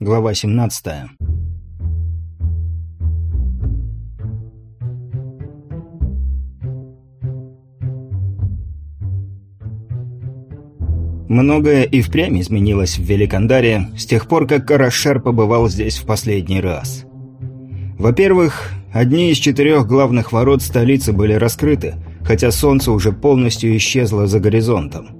Глава 17. Многое и впрямь изменилось в Великандаре с тех пор, как Карашер побывал здесь в последний раз. Во-первых, одни из четырех главных ворот столицы были раскрыты, хотя солнце уже полностью исчезло за горизонтом.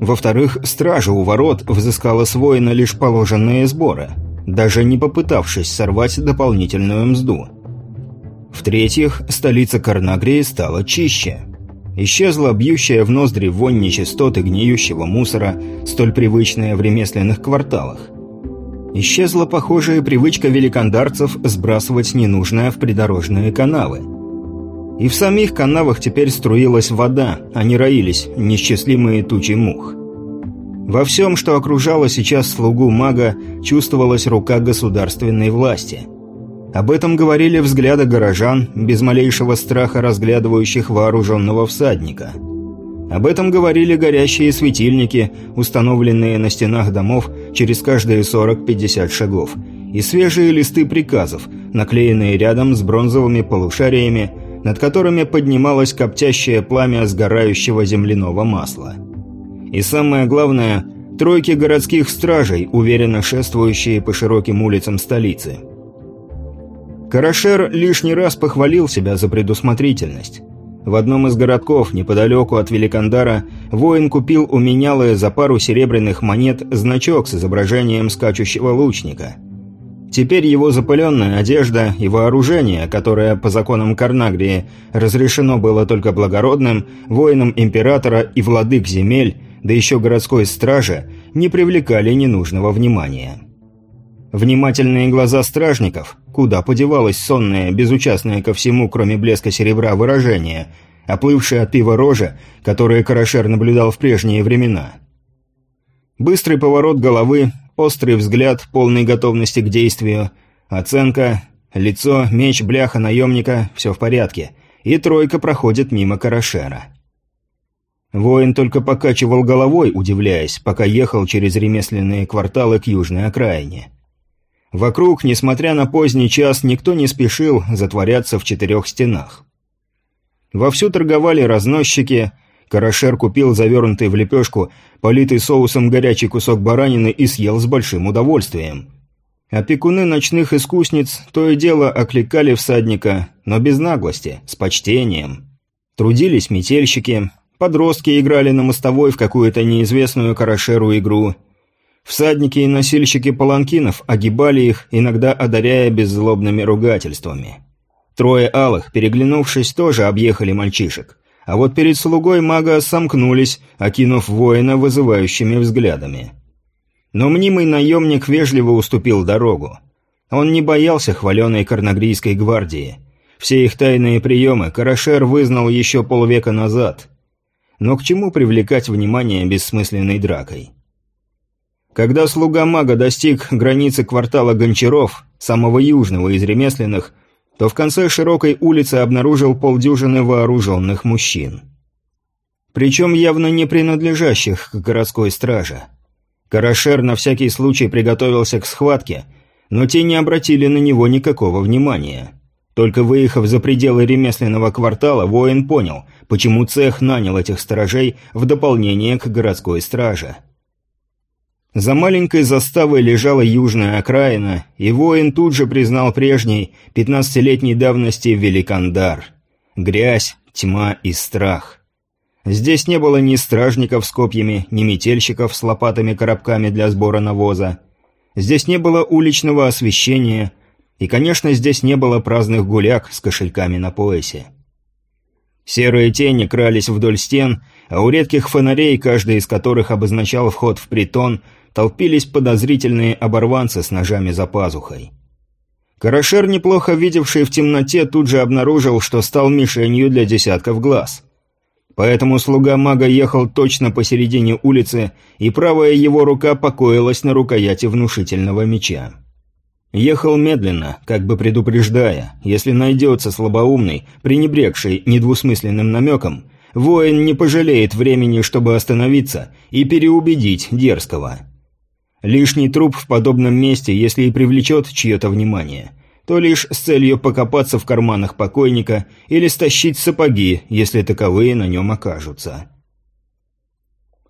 Во-вторых, стража у ворот взыскала с воина лишь положенные сборы, даже не попытавшись сорвать дополнительную мзду. В-третьих, столица Карнагрии стала чище. Исчезла бьющая в ноздри вонь нечистот и гниющего мусора, столь привычная в ремесленных кварталах. Исчезла похожая привычка великандарцев сбрасывать ненужное в придорожные канавы – и в самих канавах теперь струилась вода, а не роились несчастливые тучи мух. Во всем, что окружало сейчас слугу мага, чувствовалась рука государственной власти. Об этом говорили взгляды горожан, без малейшего страха разглядывающих вооруженного всадника. Об этом говорили горящие светильники, установленные на стенах домов через каждые 40-50 шагов, и свежие листы приказов, наклеенные рядом с бронзовыми полушариями, над которыми поднималось коптящее пламя сгорающего земляного масла. И самое главное – тройки городских стражей, уверенно шествующие по широким улицам столицы. Карашер лишний раз похвалил себя за предусмотрительность. В одном из городков, неподалеку от Великандара, воин купил у менялы за пару серебряных монет значок с изображением скачущего лучника – Теперь его запыленная одежда и вооружение, которое по законам Карнагрии разрешено было только благородным, воинам императора и владык земель, да еще городской страже, не привлекали ненужного внимания. Внимательные глаза стражников, куда подевалось сонное, безучастное ко всему, кроме блеска серебра, выражение, оплывшее от пива рожа, которое Карашер наблюдал в прежние времена. Быстрый поворот головы, Острый взгляд, полный готовности к действию. Оценка. Лицо, меч, бляха наемника – все в порядке. И тройка проходит мимо Карашера. Воин только покачивал головой, удивляясь, пока ехал через ремесленные кварталы к южной окраине. Вокруг, несмотря на поздний час, никто не спешил затворяться в четырех стенах. Вовсю торговали разносчики – Карашер купил завернутый в лепешку, политый соусом горячий кусок баранины и съел с большим удовольствием. Опекуны ночных искусниц то и дело окликали всадника, но без наглости, с почтением. Трудились метельщики, подростки играли на мостовой в какую-то неизвестную Карашеру игру. Всадники и носильщики паланкинов огибали их, иногда одаряя беззлобными ругательствами. Трое алых, переглянувшись, тоже объехали мальчишек а вот перед слугой мага сомкнулись, окинув воина вызывающими взглядами. Но мнимый наемник вежливо уступил дорогу. Он не боялся хваленой Карнагрийской гвардии. Все их тайные приемы Карашер вызнал еще полвека назад. Но к чему привлекать внимание бессмысленной дракой? Когда слуга мага достиг границы квартала Гончаров, самого южного из ремесленных, то в конце широкой улицы обнаружил полдюжины вооруженных мужчин. Причем явно не принадлежащих к городской страже. Карашер на всякий случай приготовился к схватке, но те не обратили на него никакого внимания. Только выехав за пределы ремесленного квартала, воин понял, почему цех нанял этих сторожей в дополнение к городской страже. За маленькой заставой лежала южная окраина, и воин тут же признал прежний, пятнадцатилетней давности Великандар. Грязь, тьма и страх. Здесь не было ни стражников с копьями, ни метельщиков с лопатами-коробками для сбора навоза. Здесь не было уличного освещения, и, конечно, здесь не было праздных гуляк с кошельками на поясе. Серые тени крались вдоль стен, а у редких фонарей, каждый из которых обозначал вход в притон, толпились подозрительные оборванцы с ножами за пазухой. Карашер, неплохо видевший в темноте, тут же обнаружил, что стал мишенью для десятков глаз. Поэтому слуга мага ехал точно посередине улицы, и правая его рука покоилась на рукояти внушительного меча. Ехал медленно, как бы предупреждая, если найдется слабоумный, пренебрегший недвусмысленным намеком, воин не пожалеет времени, чтобы остановиться и переубедить дерзкого. Лишний труп в подобном месте, если и привлечет чье-то внимание, то лишь с целью покопаться в карманах покойника или стащить сапоги, если таковые на нем окажутся.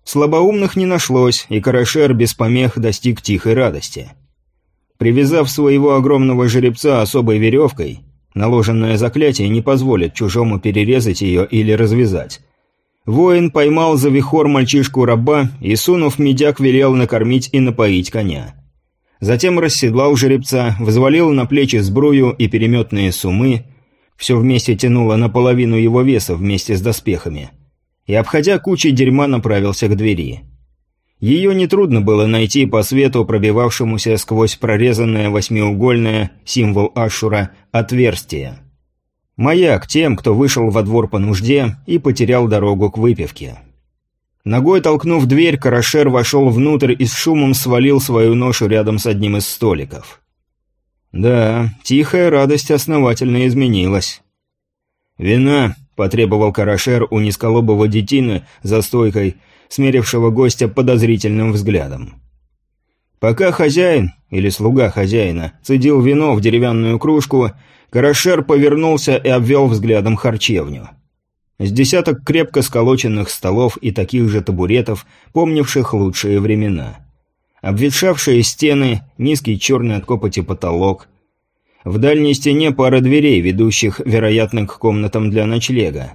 Слабоумных не нашлось, и Карашер без помех достиг тихой радости. Привязав своего огромного жеребца особой веревкой, наложенное заклятие не позволит чужому перерезать ее или развязать, Воин поймал за вихор мальчишку-раба и, сунув медяк, велел накормить и напоить коня. Затем расседлал жеребца, взвалил на плечи сбрую и переметные сумы, все вместе тянуло наполовину его веса вместе с доспехами, и, обходя кучей дерьма, направился к двери. Ее нетрудно было найти по свету, пробивавшемуся сквозь прорезанное восьмиугольное, символ Ашура, отверстие. Маяк тем, кто вышел во двор по нужде и потерял дорогу к выпивке. Ногой толкнув дверь, Карашер вошел внутрь и с шумом свалил свою ношу рядом с одним из столиков. Да, тихая радость основательно изменилась. «Вина», — потребовал Карашер у низколобого детины за стойкой, смерившего гостя подозрительным взглядом. Пока хозяин, или слуга хозяина, цедил вино в деревянную кружку, Карашер повернулся и обвел взглядом харчевню. С десяток крепко сколоченных столов и таких же табуретов, помнивших лучшие времена. Обветшавшие стены, низкий черный от копоти потолок. В дальней стене пара дверей, ведущих, вероятно, к комнатам для ночлега.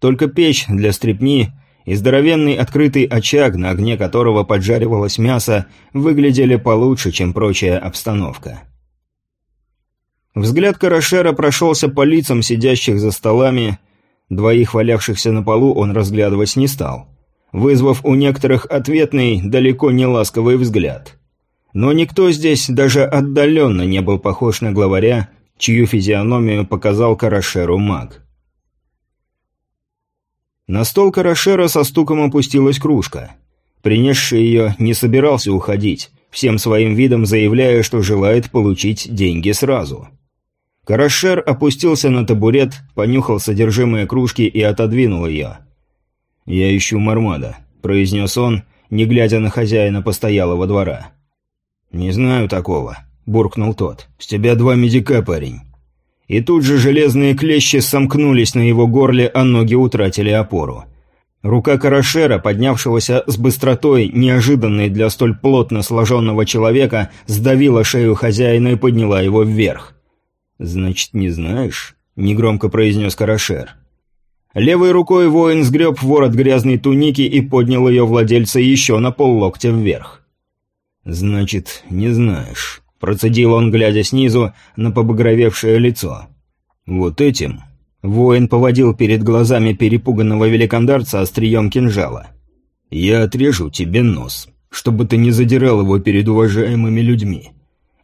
Только печь для стрепни и здоровенный открытый очаг, на огне которого поджаривалось мясо, выглядели получше, чем прочая обстановка. Взгляд Карашера прошелся по лицам сидящих за столами. Двоих валявшихся на полу он разглядывать не стал, вызвав у некоторых ответный, далеко не ласковый взгляд. Но никто здесь даже отдаленно не был похож на главаря, чью физиономию показал Карашеру маг. На стол Карашера со стуком опустилась кружка. Принесший ее не собирался уходить, всем своим видом заявляя, что желает получить деньги сразу. Карашер опустился на табурет, понюхал содержимое кружки и отодвинул ее. «Я ищу Мармада», — произнес он, не глядя на хозяина постоялого двора. «Не знаю такого», — буркнул тот. «С тебя два медика, парень». И тут же железные клещи сомкнулись на его горле, а ноги утратили опору. Рука Карашера, поднявшегося с быстротой, неожиданной для столь плотно сложенного человека, сдавила шею хозяина и подняла его вверх. «Значит, не знаешь?» — негромко произнес Карашер. Левой рукой воин сгреб ворот грязной туники и поднял ее владельца еще на поллоктя вверх. «Значит, не знаешь», — процедил он, глядя снизу на побагровевшее лицо. «Вот этим...» — воин поводил перед глазами перепуганного великандарца острием кинжала. «Я отрежу тебе нос, чтобы ты не задирал его перед уважаемыми людьми.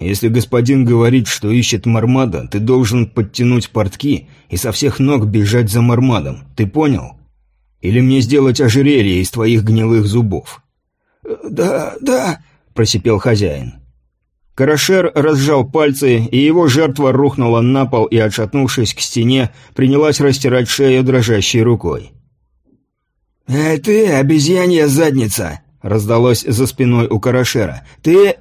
Если господин говорит, что ищет Мармада, ты должен подтянуть портки и со всех ног бежать за Мармадом. Ты понял? Или мне сделать ожерелье из твоих гнилых зубов?» «Да, да», — просипел хозяин. Карашер разжал пальцы, и его жертва рухнула на пол и, отшатнувшись к стене, принялась растирать шею дрожащей рукой. «Эй ты, обезьянья задница!» — раздалось за спиной у Карашера. «Ты...»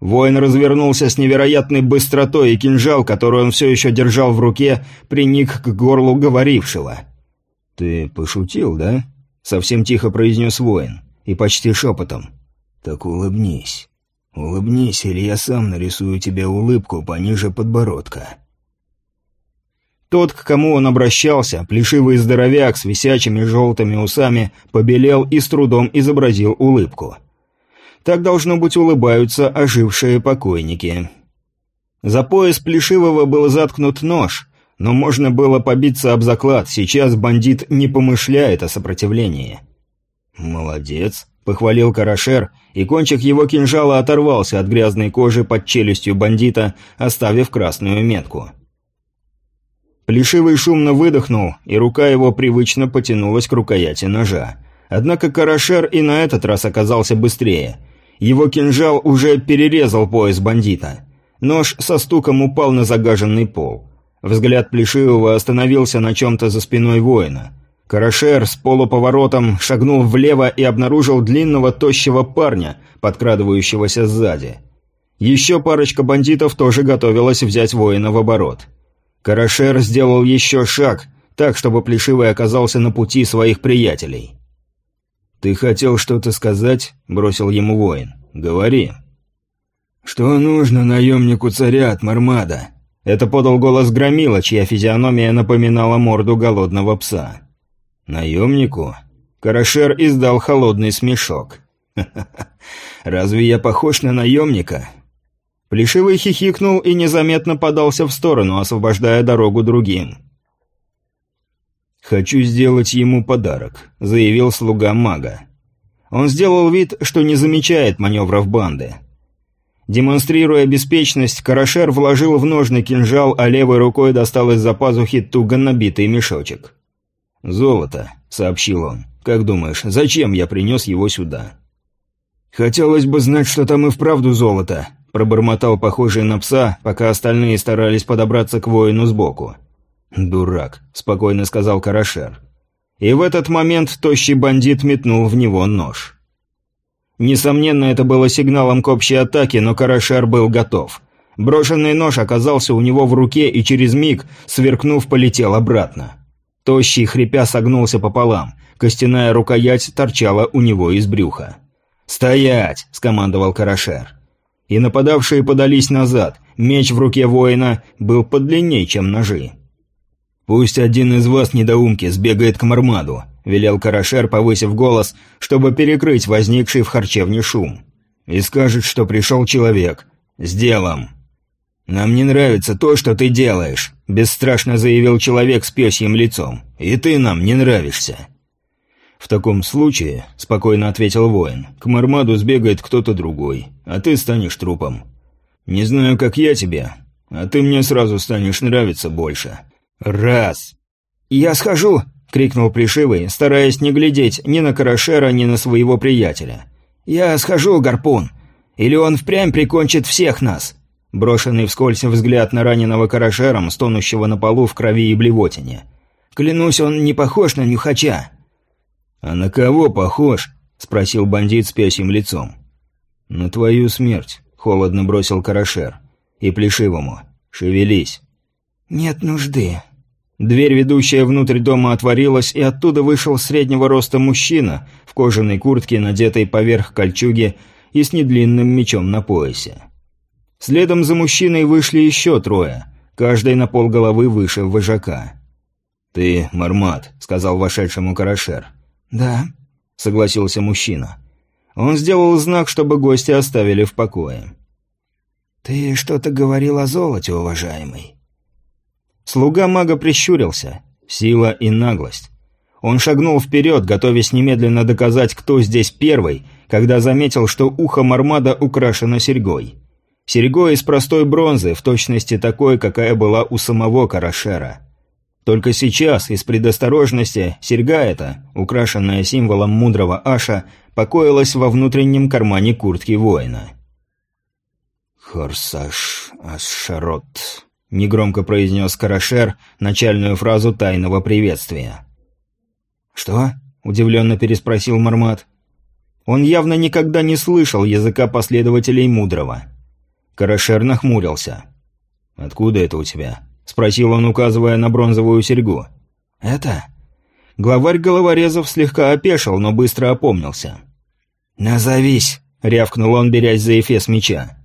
Воин развернулся с невероятной быстротой, и кинжал, который он все еще держал в руке, приник к горлу говорившего. «Ты пошутил, да?» — совсем тихо произнес воин, и почти шепотом. «Так улыбнись. Улыбнись, или я сам нарисую тебе улыбку пониже подбородка». Тот, к кому он обращался, плешивый здоровяк с висячими желтыми усами, побелел и с трудом изобразил улыбку. Так, должно быть, улыбаются ожившие покойники. За пояс Плешивого был заткнут нож, но можно было побиться об заклад, сейчас бандит не помышляет о сопротивлении. «Молодец», — похвалил Карашер, и кончик его кинжала оторвался от грязной кожи под челюстью бандита, оставив красную метку. Плешивый шумно выдохнул, и рука его привычно потянулась к рукояти ножа. Однако Карашер и на этот раз оказался быстрее — его кинжал уже перерезал пояс бандита. Нож со стуком упал на загаженный пол. Взгляд Плешивого остановился на чем-то за спиной воина. Карашер с полуповоротом шагнул влево и обнаружил длинного тощего парня, подкрадывающегося сзади. Еще парочка бандитов тоже готовилась взять воина в оборот. Карашер сделал еще шаг, так, чтобы Плешивый оказался на пути своих приятелей. «Ты хотел что-то сказать?» – бросил ему воин. «Говори». «Что нужно наемнику царя от Мармада?» Это подал голос Громила, чья физиономия напоминала морду голодного пса. «Наемнику?» Карашер издал холодный смешок. разве я похож на наемника?» Плешивый хихикнул и незаметно подался в сторону, освобождая дорогу другим. «Хочу сделать ему подарок», — заявил слуга мага. Он сделал вид, что не замечает маневров банды. Демонстрируя беспечность, Карашер вложил в ножны кинжал, а левой рукой достал из-за пазухи туго набитый мешочек. «Золото», — сообщил он. «Как думаешь, зачем я принес его сюда?» «Хотелось бы знать, что там и вправду золото», — пробормотал похожий на пса, пока остальные старались подобраться к воину сбоку. «Дурак», — спокойно сказал Карашер. И в этот момент тощий бандит метнул в него нож. Несомненно, это было сигналом к общей атаке, но Карашер был готов. Брошенный нож оказался у него в руке и через миг, сверкнув, полетел обратно. Тощий, хрипя, согнулся пополам. Костяная рукоять торчала у него из брюха. «Стоять!» – скомандовал Карашер. И нападавшие подались назад. Меч в руке воина был подлинней, чем ножи. «Пусть один из вас, недоумки, сбегает к Мармаду», – велел Карашер, повысив голос, чтобы перекрыть возникший в харчевне шум. «И скажет, что пришел человек. С делом». «Нам не нравится то, что ты делаешь», – бесстрашно заявил человек с пёсьим лицом. «И ты нам не нравишься». «В таком случае», – спокойно ответил воин, – «к Мармаду сбегает кто-то другой, а ты станешь трупом. Не знаю, как я тебе, а ты мне сразу станешь нравиться больше. Раз!» «Я схожу!» – крикнул Пришивый, стараясь не глядеть ни на Карашера, ни на своего приятеля. «Я схожу, Гарпун! Или он впрямь прикончит всех нас!» Брошенный вскользь взгляд на раненого карашером, стонущего на полу в крови и блевотине. «Клянусь, он не похож на нюхача». «А на кого похож?» — спросил бандит с пёсьим лицом. «На твою смерть», — холодно бросил карашер. «И плешивому. Шевелись». «Нет нужды». Дверь, ведущая внутрь дома, отворилась, и оттуда вышел среднего роста мужчина в кожаной куртке, надетой поверх кольчуги и с недлинным мечом на поясе. Следом за мужчиной вышли еще трое, каждый на полголовы выше вожака. «Ты Мармат», — сказал вошедшему Карашер. «Да», — согласился мужчина. Он сделал знак, чтобы гости оставили в покое. «Ты что-то говорил о золоте, уважаемый?» Слуга мага прищурился. Сила и наглость. Он шагнул вперед, готовясь немедленно доказать, кто здесь первый, когда заметил, что ухо Мармада украшено серьгой. Серьгой из простой бронзы, в точности такой, какая была у самого Карашера. Только сейчас, из предосторожности, серьга эта, украшенная символом мудрого Аша, покоилась во внутреннем кармане куртки воина. «Хорсаш Ашшарот», — негромко произнес Карашер начальную фразу тайного приветствия. «Что?» — удивленно переспросил Мармат. Он явно никогда не слышал языка последователей мудрого. Карашер нахмурился. «Откуда это у тебя?» – спросил он, указывая на бронзовую серьгу. «Это?» Главарь головорезов слегка опешил, но быстро опомнился. «Назовись!» – рявкнул он, берясь за эфес меча.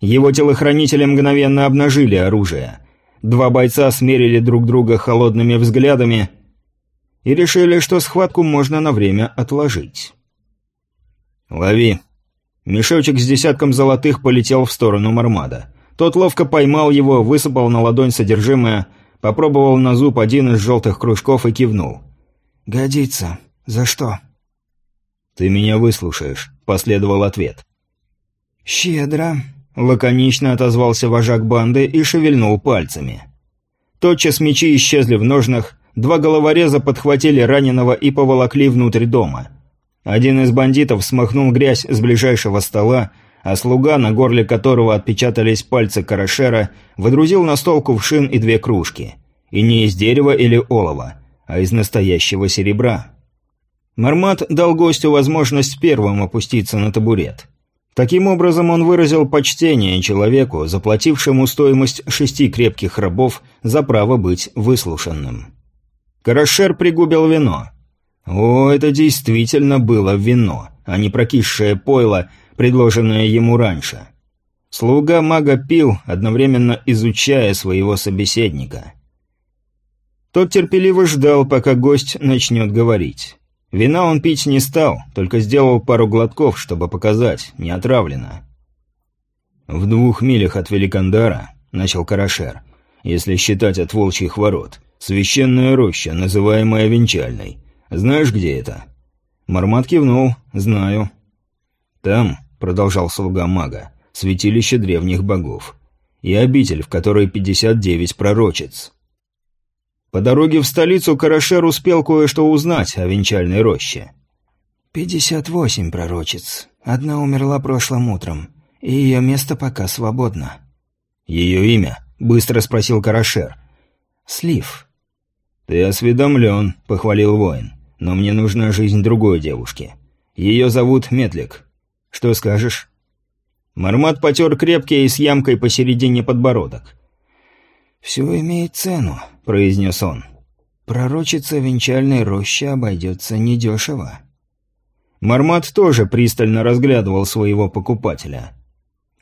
Его телохранители мгновенно обнажили оружие. Два бойца смерили друг друга холодными взглядами и решили, что схватку можно на время отложить. «Лови!» Мешочек с десятком золотых полетел в сторону Мармада. Тот ловко поймал его, высыпал на ладонь содержимое, попробовал на зуб один из желтых кружков и кивнул. «Годится. За что?» «Ты меня выслушаешь», — последовал ответ. «Щедро», — лаконично отозвался вожак банды и шевельнул пальцами. Тотчас мечи исчезли в ножнах, два головореза подхватили раненого и поволокли внутрь дома. Один из бандитов смахнул грязь с ближайшего стола, а слуга, на горле которого отпечатались пальцы карашера, выдрузил на стол кувшин и две кружки. И не из дерева или олова, а из настоящего серебра. Мармат дал гостю возможность первым опуститься на табурет. Таким образом он выразил почтение человеку, заплатившему стоимость шести крепких рабов за право быть выслушанным. Карашер пригубил вино. О, это действительно было вино, а не прокисшее пойло, предложенное ему раньше. Слуга мага пил, одновременно изучая своего собеседника. Тот терпеливо ждал, пока гость начнет говорить. Вина он пить не стал, только сделал пару глотков, чтобы показать, не отравлено. «В двух милях от Великандара», — начал Карашер, — «если считать от волчьих ворот, священная роща, называемая Венчальной. Знаешь, где это?» Мармат кивнул. «Знаю». «Там», — продолжал слуга мага, — «святилище древних богов. И обитель, в которой 59 пророчиц. По дороге в столицу Карашер успел кое-что узнать о венчальной роще. «Пятьдесят восемь пророчиц. Одна умерла прошлым утром, и ее место пока свободно». «Ее имя?» — быстро спросил Карашер. «Слив». «Ты осведомлен», — похвалил воин. «Но мне нужна жизнь другой девушки. Ее зовут Метлик. Что скажешь?» Мармат потер крепкий и с ямкой посередине подбородок. «Все имеет цену произнес он. «Пророчица венчальной рощи обойдется недешево». Мармат тоже пристально разглядывал своего покупателя.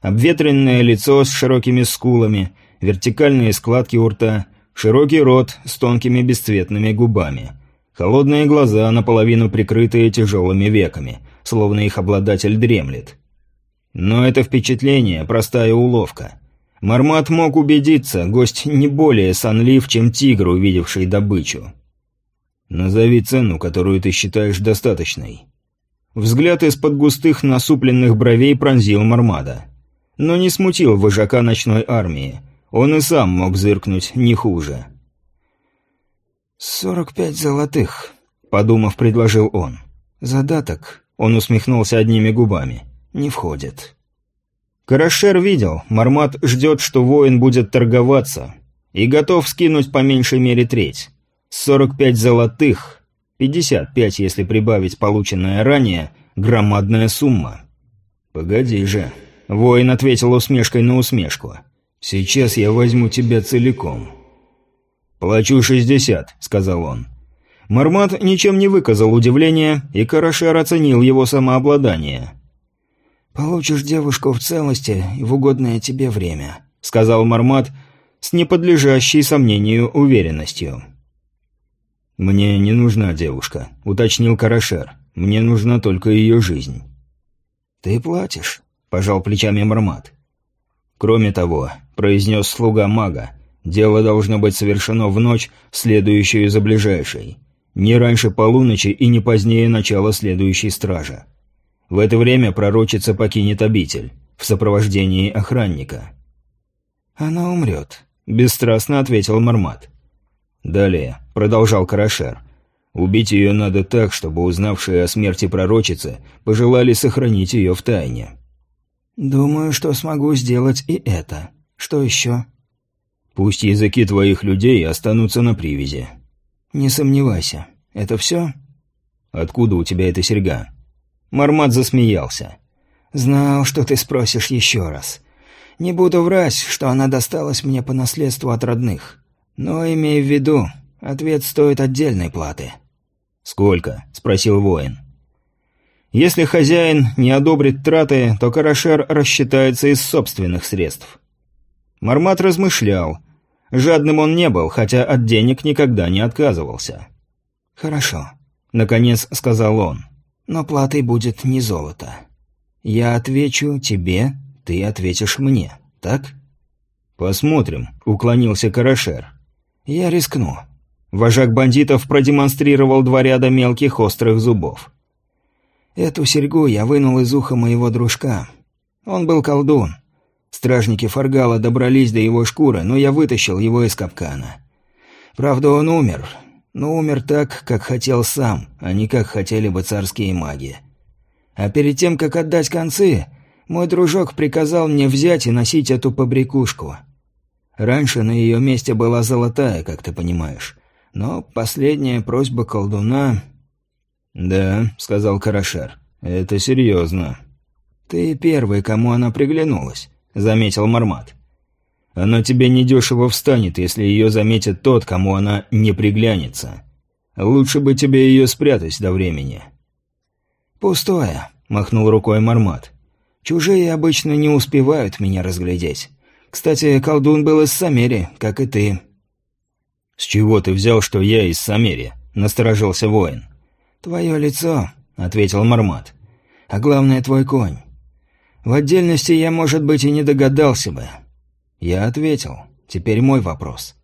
Обветренное лицо с широкими скулами, вертикальные складки у рта, широкий рот с тонкими бесцветными губами, холодные глаза, наполовину прикрытые тяжелыми веками, словно их обладатель дремлет. Но это впечатление – простая уловка – Мармат мог убедиться, гость не более сонлив, чем тигр, увидевший добычу. «Назови цену, которую ты считаешь достаточной». Взгляд из-под густых насупленных бровей пронзил Мармада. Но не смутил вожака ночной армии. Он и сам мог зыркнуть не хуже. «Сорок пять золотых», — подумав, предложил он. «Задаток», — он усмехнулся одними губами, — «не входит». Карашер видел, Мармат ждет, что воин будет торговаться, и готов скинуть по меньшей мере треть. 45 золотых, 55, если прибавить полученное ранее, громадная сумма. «Погоди же», — воин ответил усмешкой на усмешку. «Сейчас я возьму тебя целиком». «Плачу 60», — сказал он. Мармат ничем не выказал удивления, и Карашер оценил его самообладание — «Получишь девушку в целости и в угодное тебе время», — сказал Мармат с неподлежащей сомнению уверенностью. «Мне не нужна девушка», — уточнил Карашер. «Мне нужна только ее жизнь». «Ты платишь», — пожал плечами Мармат. «Кроме того», — произнес слуга мага, — «дело должно быть совершено в ночь, следующую за ближайшей. Не раньше полуночи и не позднее начала следующей стражи. В это время пророчица покинет обитель, в сопровождении охранника. «Она умрет», — бесстрастно ответил Мармат. «Далее», — продолжал Карашер, — «убить ее надо так, чтобы узнавшие о смерти пророчицы пожелали сохранить ее в тайне». «Думаю, что смогу сделать и это. Что еще?» «Пусть языки твоих людей останутся на привязи». «Не сомневайся. Это все?» «Откуда у тебя эта серьга?» Мармат засмеялся. «Знал, что ты спросишь еще раз. Не буду врать, что она досталась мне по наследству от родных. Но имей в виду, ответ стоит отдельной платы». «Сколько?» – спросил воин. «Если хозяин не одобрит траты, то Карашер рассчитается из собственных средств». Мармат размышлял. Жадным он не был, хотя от денег никогда не отказывался. «Хорошо», — наконец сказал он. Но платой будет не золото. Я отвечу тебе, ты ответишь мне, так? Посмотрим, уклонился Карашер. Я рискну. Вожак бандитов продемонстрировал два ряда мелких острых зубов. Эту серьгу я вынул из уха моего дружка. Он был колдун. Стражники Фаргала добрались до его шкуры, но я вытащил его из капкана. Правда, он умер, но умер так, как хотел сам, а не как хотели бы царские маги. А перед тем, как отдать концы, мой дружок приказал мне взять и носить эту побрякушку. Раньше на ее месте была золотая, как ты понимаешь. Но последняя просьба колдуна... «Да», — сказал Карашер, — «это серьезно». «Ты первый, кому она приглянулась», — заметил Мармат. «Она тебе недешево встанет, если ее заметит тот, кому она не приглянется. Лучше бы тебе ее спрятать до времени». «Пустое», — махнул рукой Мармат. «Чужие обычно не успевают меня разглядеть. Кстати, колдун был из Самери, как и ты». «С чего ты взял, что я из Самери?» — насторожился воин. «Твое лицо», — ответил Мармат. «А главное, твой конь. В отдельности я, может быть, и не догадался бы». Я ответил. Теперь мой вопрос.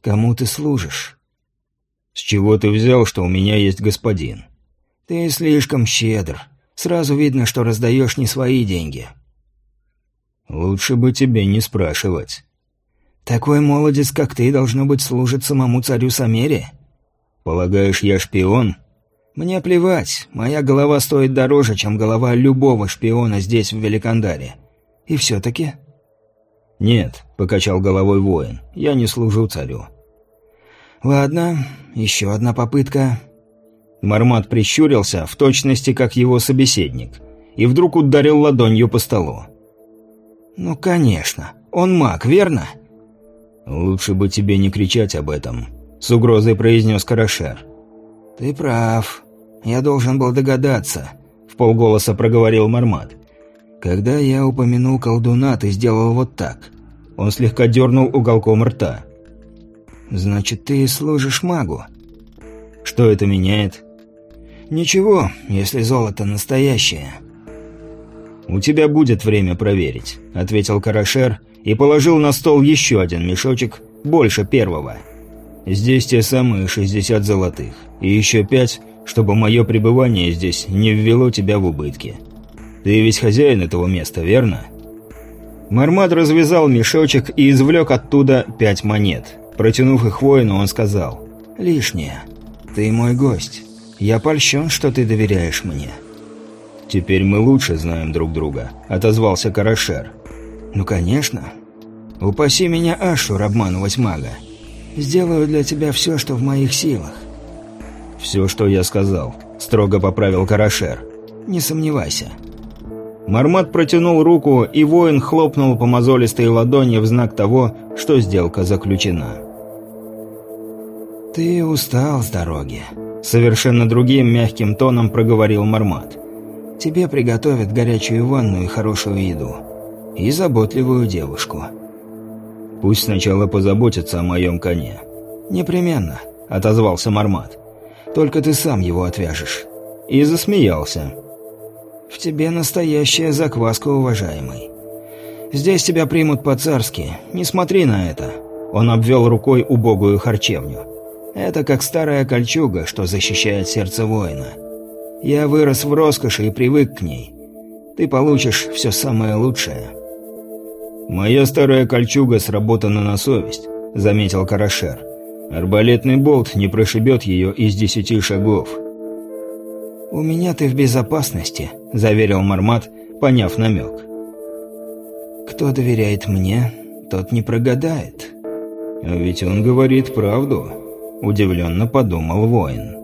«Кому ты служишь?» «С чего ты взял, что у меня есть господин?» «Ты слишком щедр. Сразу видно, что раздаешь не свои деньги». «Лучше бы тебе не спрашивать». «Такой молодец, как ты, должно быть, служит самому царю Самере». «Полагаешь, я шпион?» «Мне плевать. Моя голова стоит дороже, чем голова любого шпиона здесь, в Великандаре. И все-таки...» «Нет», — покачал головой воин, — «я не служу царю». «Ладно, еще одна попытка». Мармат прищурился, в точности как его собеседник, и вдруг ударил ладонью по столу. «Ну, конечно. Он маг, верно?» «Лучше бы тебе не кричать об этом», — с угрозой произнес Карашер. «Ты прав. Я должен был догадаться», — в полголоса проговорил Мармат. «Когда я упомянул колдуна, ты сделал вот так». Он слегка дернул уголком рта. «Значит, ты служишь магу?» «Что это меняет?» «Ничего, если золото настоящее». «У тебя будет время проверить», — ответил Карашер и положил на стол еще один мешочек, больше первого. «Здесь те самые шестьдесят золотых, и еще пять, чтобы мое пребывание здесь не ввело тебя в убытки. Ты ведь хозяин этого места, верно?» Мармат развязал мешочек и извлек оттуда пять монет. Протянув их воину, он сказал, «Лишнее. Ты мой гость. Я польщен, что ты доверяешь мне». «Теперь мы лучше знаем друг друга», — отозвался Карашер. «Ну, конечно. Упаси меня, Ашур, обманывать мага. Сделаю для тебя все, что в моих силах». «Все, что я сказал», — строго поправил Карашер. «Не сомневайся». Мармат протянул руку, и воин хлопнул по мозолистой ладони в знак того, что сделка заключена. «Ты устал с дороги», — совершенно другим мягким тоном проговорил Мармат. «Тебе приготовят горячую ванну и хорошую еду. И заботливую девушку». «Пусть сначала позаботятся о моем коне». «Непременно», — отозвался Мармат. «Только ты сам его отвяжешь». И засмеялся. «В тебе настоящая закваска, уважаемый. Здесь тебя примут по-царски. Не смотри на это». Он обвел рукой убогую харчевню. «Это как старая кольчуга, что защищает сердце воина. Я вырос в роскоши и привык к ней. Ты получишь все самое лучшее». «Моя старая кольчуга сработана на совесть», — заметил Карашер. «Арбалетный болт не прошибет ее из десяти шагов». «У меня ты в безопасности», — заверил Мармат, поняв намек. «Кто доверяет мне, тот не прогадает». «А ведь он говорит правду», — удивленно подумал воин.